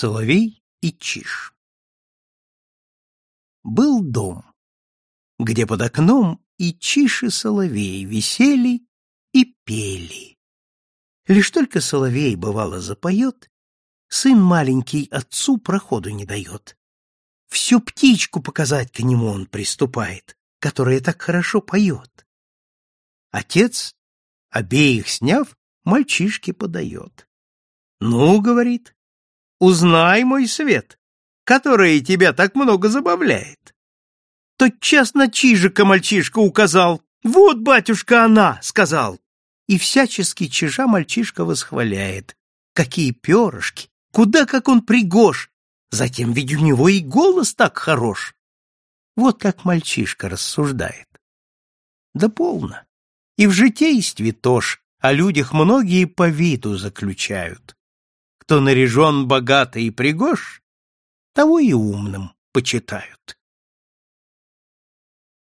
Соловей и Чиж Был дом, где под окном и Чиж и Соловей висели и пели. Лишь только Соловей, бывало, запоет, сын маленький отцу проходу не дает. Всю птичку показать к нему он приступает, которая так хорошо поет. Отец, обеих сняв, мальчишке подает. «Ну, — говорит, Узнай мой свет, который тебя так много забавляет. Тотчас на чижика мальчишка указал. Вот, батюшка, она, сказал. И всячески чижа мальчишка восхваляет. Какие перышки, куда как он пригож. Затем ведь у него и голос так хорош. Вот как мальчишка рассуждает. Да полно. И в житействе тоже о людях многие по виду заключают кто наряжен богато и пригож, того и умным почитают.